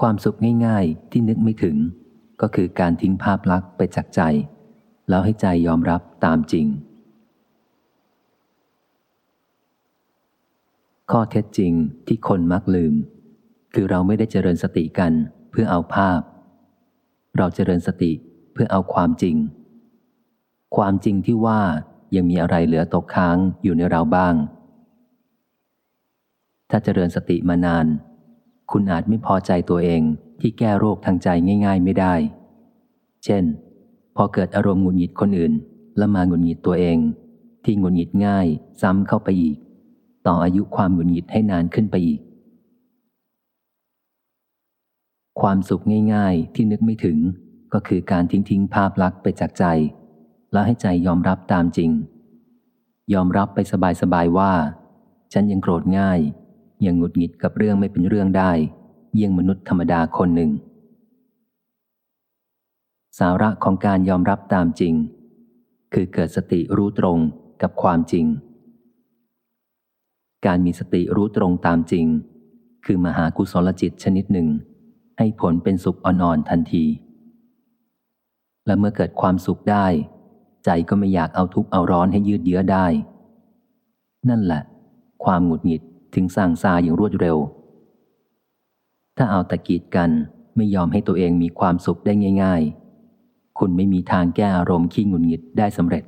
ความสุขง่ายๆ ที่นึกไม่ถึง ก็คือการทิ้งภาพลักษณ์ไปจากใจ แล้วให้ใจยอมรับตามจริง ข้อเท็จจริงที่คนมักลืม คือเราไม่ได้เจริญสติกันเพื่อเอาภาพ เราเจริญสติเพื่อเอาความจริง ความจริงที่ว่ายังมีอะไรเหลือตกค้างอยู่ในเราบ้าง ถ้าเจริญสติมานาน คุณอาจไม่พอใจตัวเองที่แก้โรคทางใจง่ายๆไม่ได้ เช่น พอเกิดอารมณ์หงุดหงิดคนอื่น แล้วมาหงุดหงิดตัวเอง ที่หงุดหงิดง่ายซ้ำเข้าไปอีก ต่ออายุความหงุดหงิดให้นานขึ้นไปอีก ความสุขง่ายๆที่นึกไม่ถึงก็คือการทิ้งทิ้งภาพลักษณ์ไปจากใจ แล้วให้ใจยอมรับตามจริง ยอมรับไปสบายๆว่า ฉันยังโกรธง่าย ยังหงุดหงิดกับเรื่องไม่เป็นเรื่องได้ เยี่ยงมนุษย์ธรรมดาคนหนึ่ง สาระของการยอมรับตามจริง คือเกิดสติรู้ตรงกับความจริง การมีสติรู้ตรงตามจริง คือมหากุศลจิตชนิดหนึ่ง ให้ผลเป็นสุขอ่อนๆทันที และเมื่อเกิดความสุขได้ ใจก็ไม่อยากเอาทุกข์เอาร้อนให้ยืดเยื้อได้ นั่นแหละ ความหงุดหงิด ถึงสร้างซาอย่างรวดเร็ว ถ้าเอาตะกีดกันไม่ยอมให้ตัวเองมีความสุขได้ง่าย ๆ คุณไม่มีทางแก้อารมณ์ขี้งุนงิดได้สำเร็จ